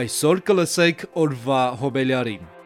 Այսօր կլսեք օրվա հոբելյարին։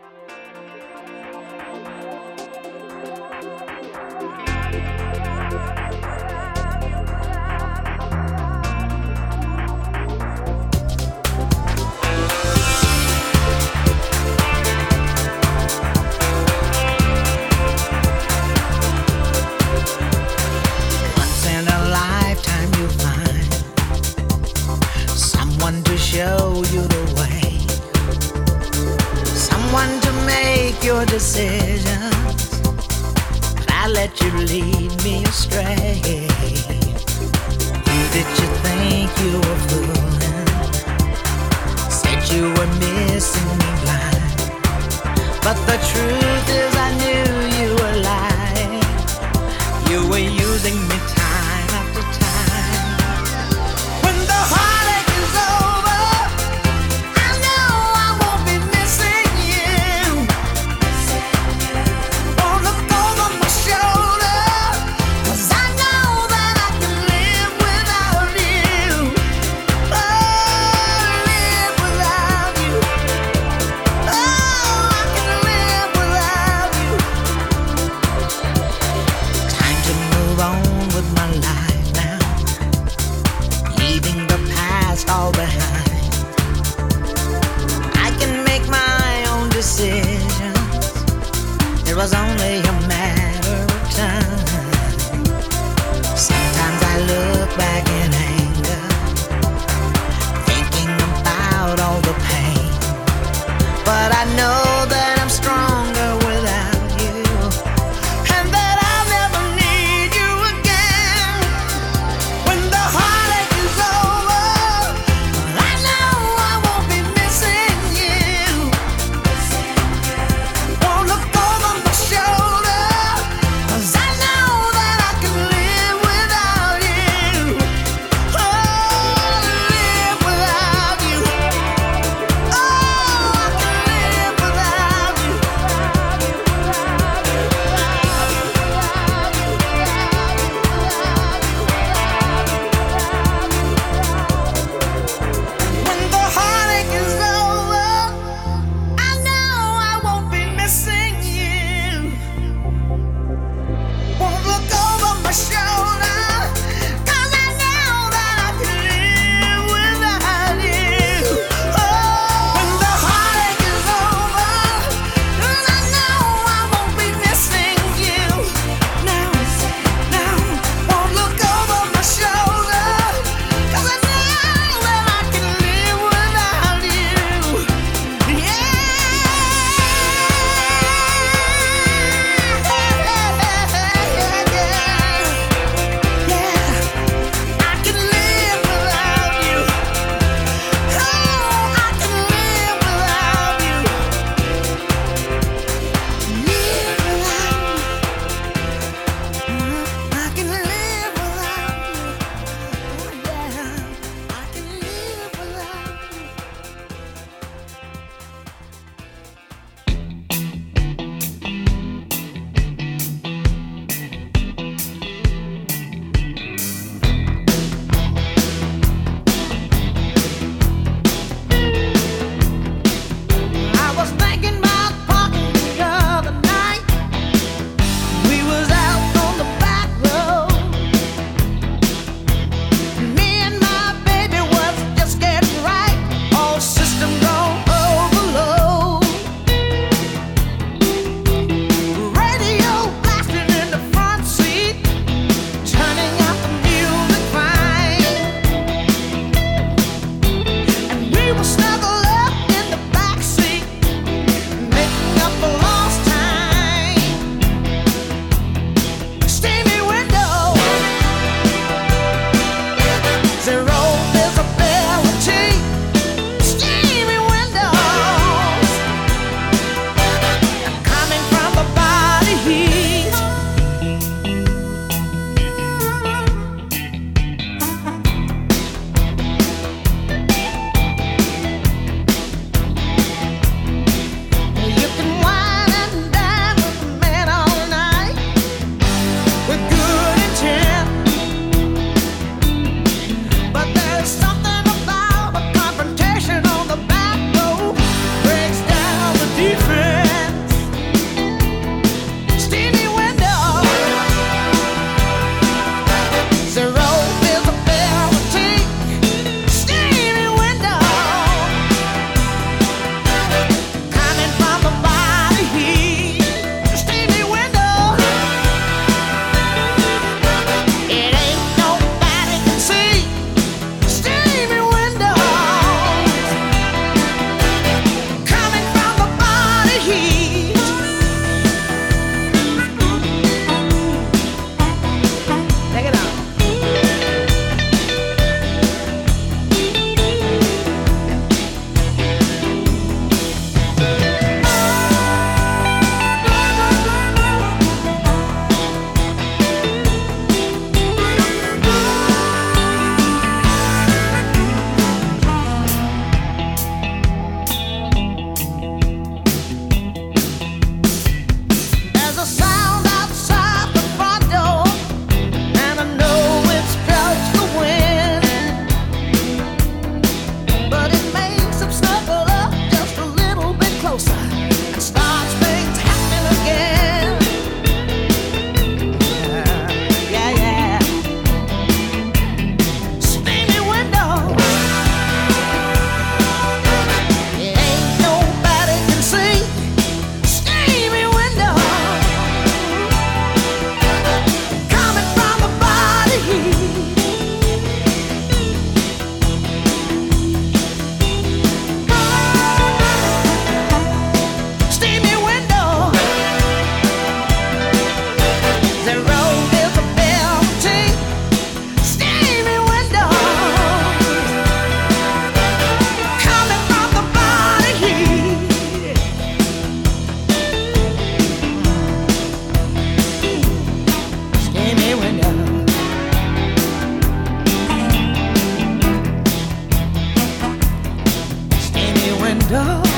Oh.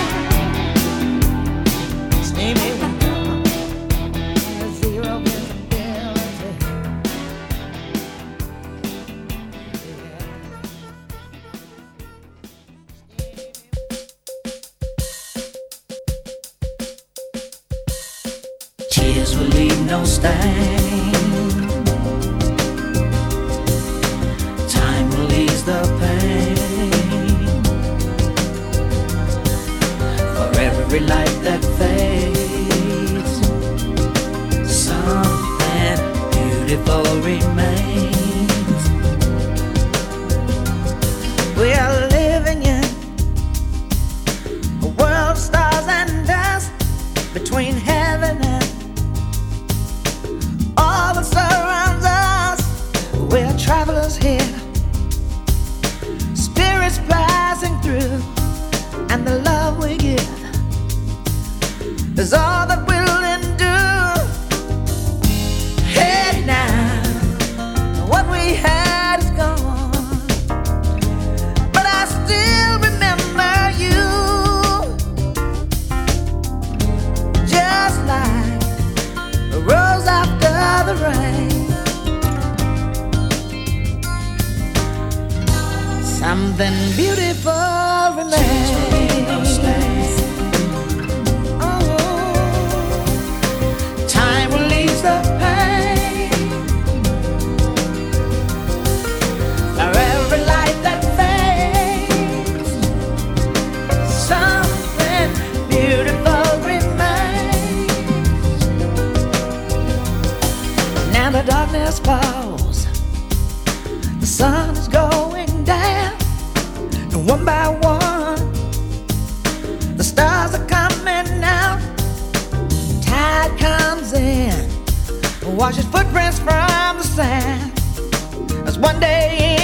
We're travelers here, spirits passing through, and the love we give is all that. something beautiful remains. Oh, the pain. For every light that fades, something beautiful remains. Now the darkness falls. one by one. The stars are coming out, tide comes in, washes footprints from the sand. As one day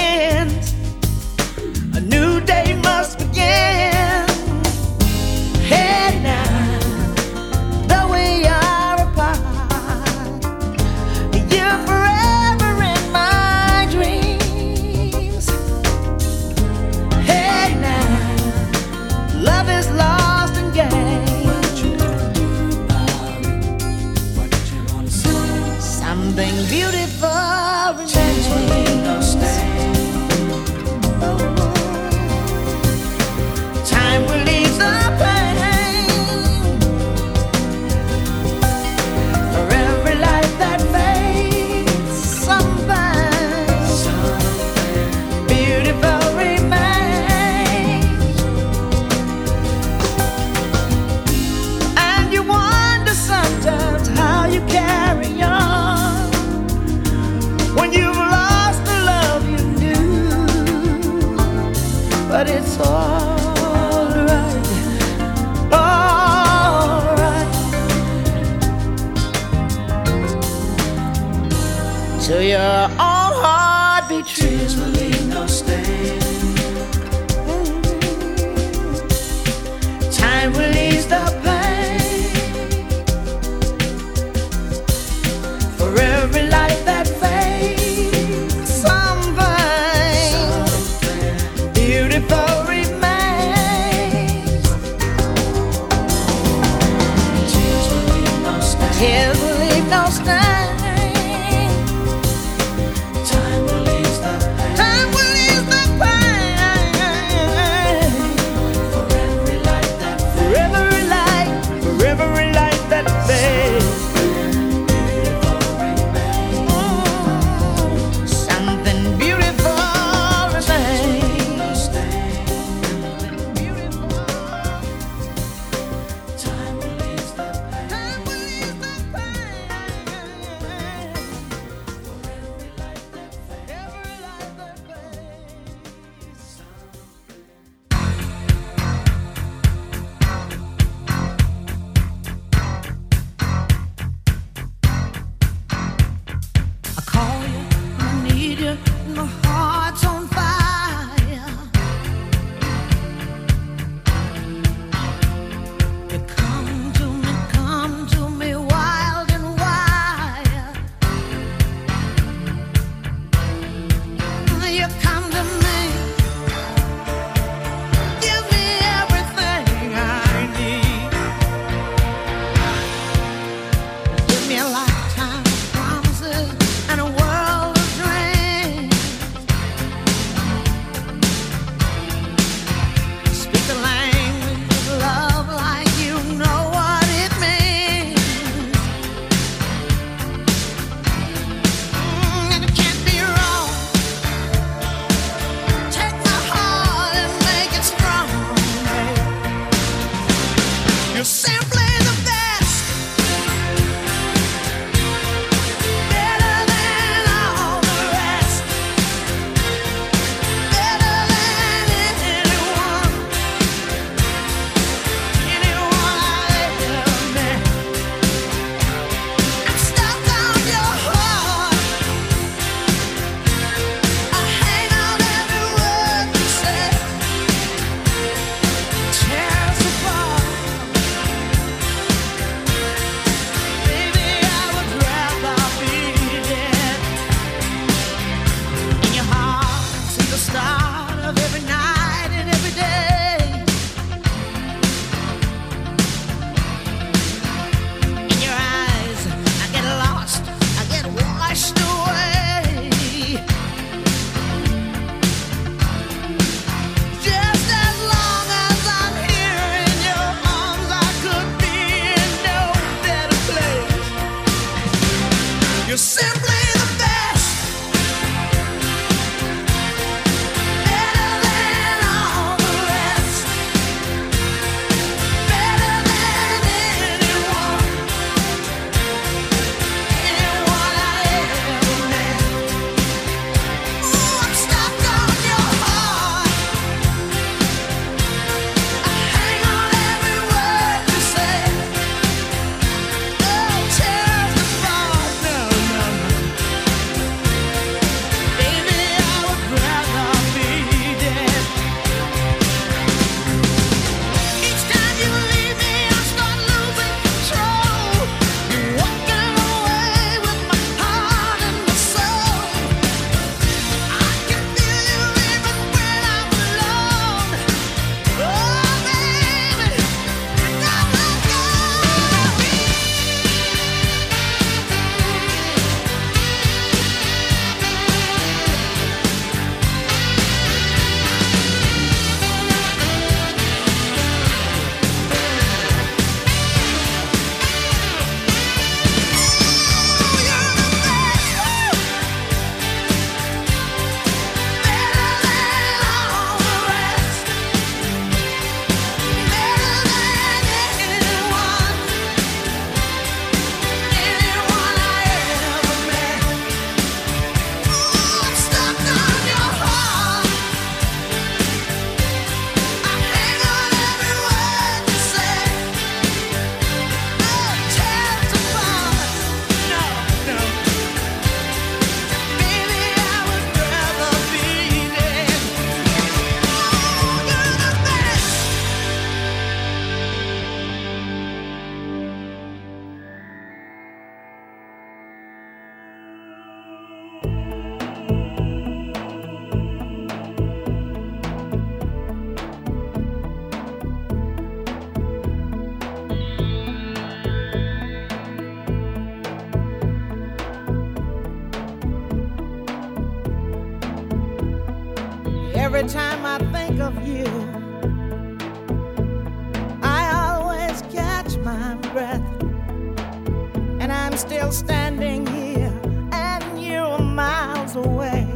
away,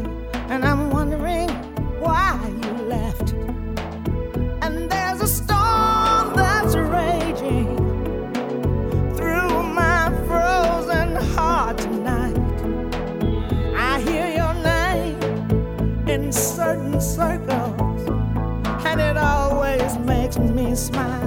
and I'm wondering why you left. And there's a storm that's raging through my frozen heart tonight. I hear your name in certain circles, and it always makes me smile.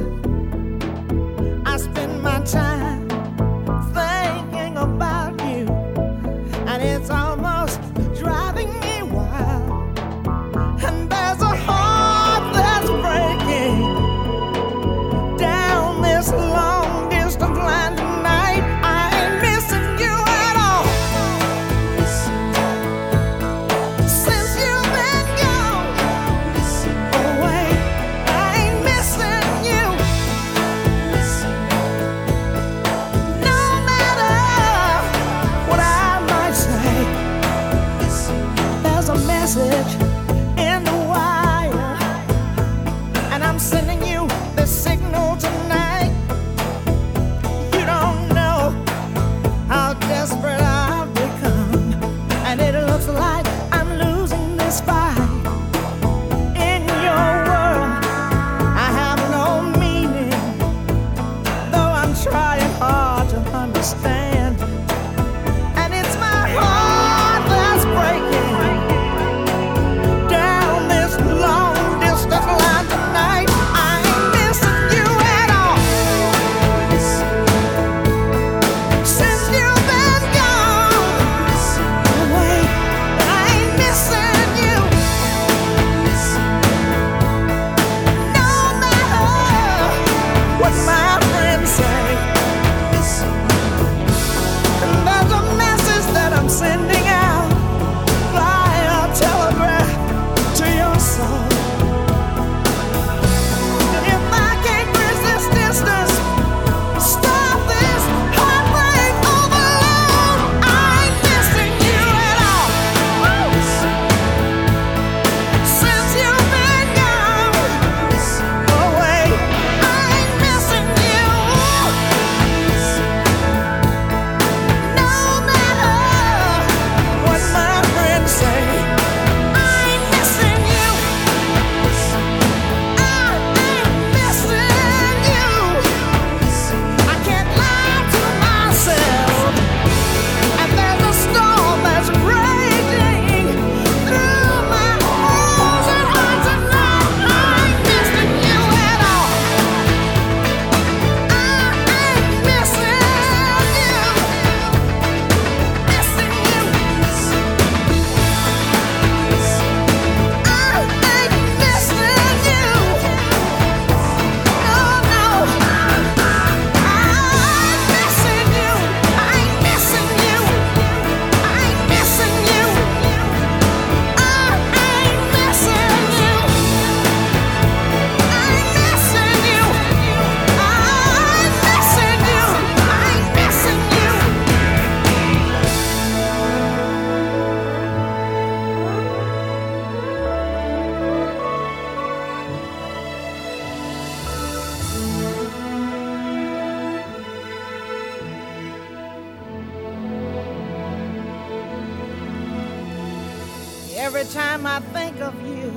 every time I think of you,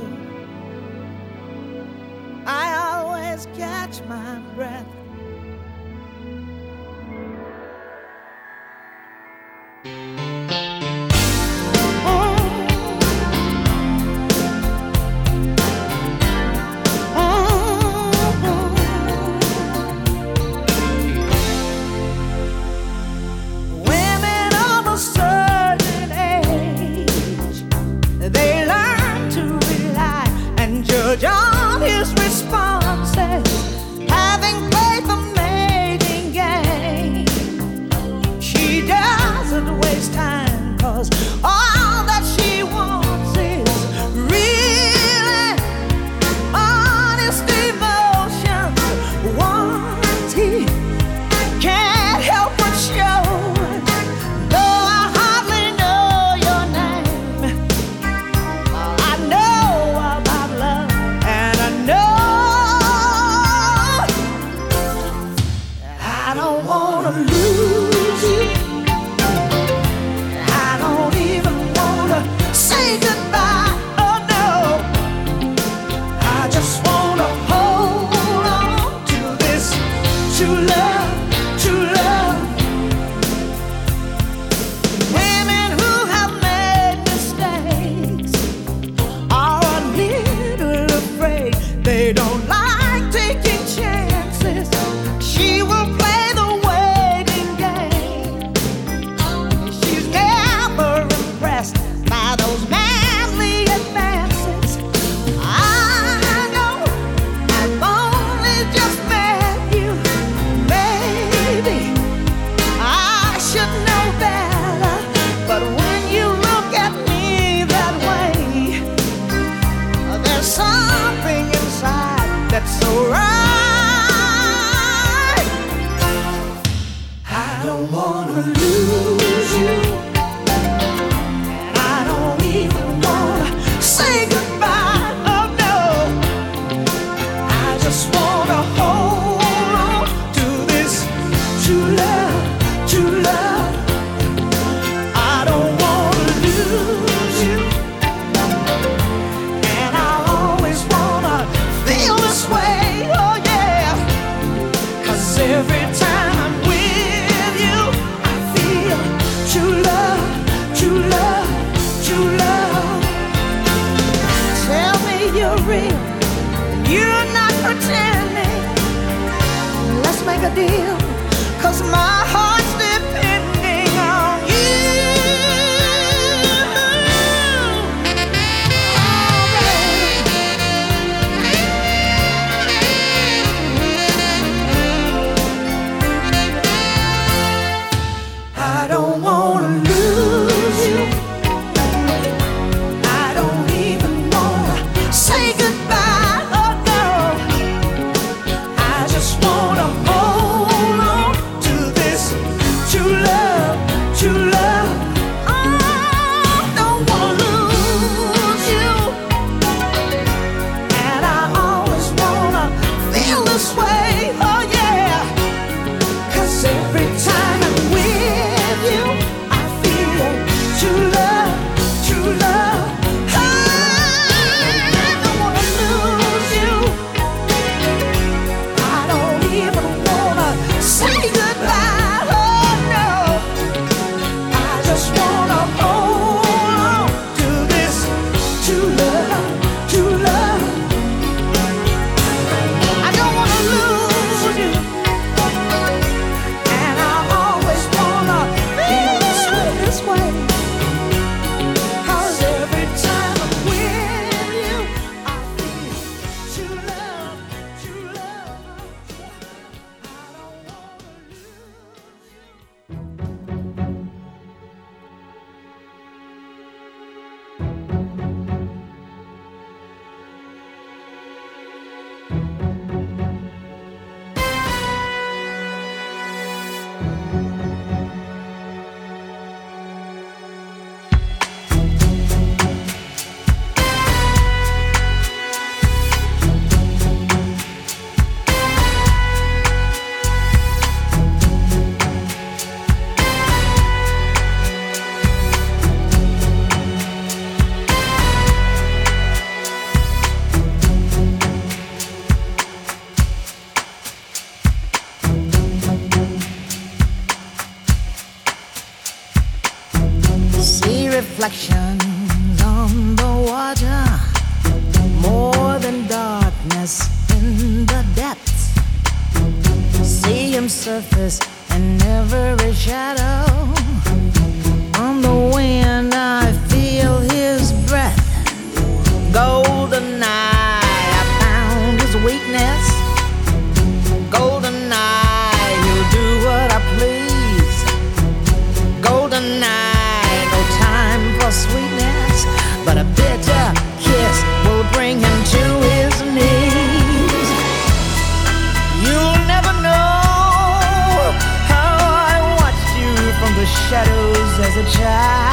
I always catch my breath. like a deal, cause my heart. surface and every shadow. On the wind, I feel his breath, golden eye. as a child.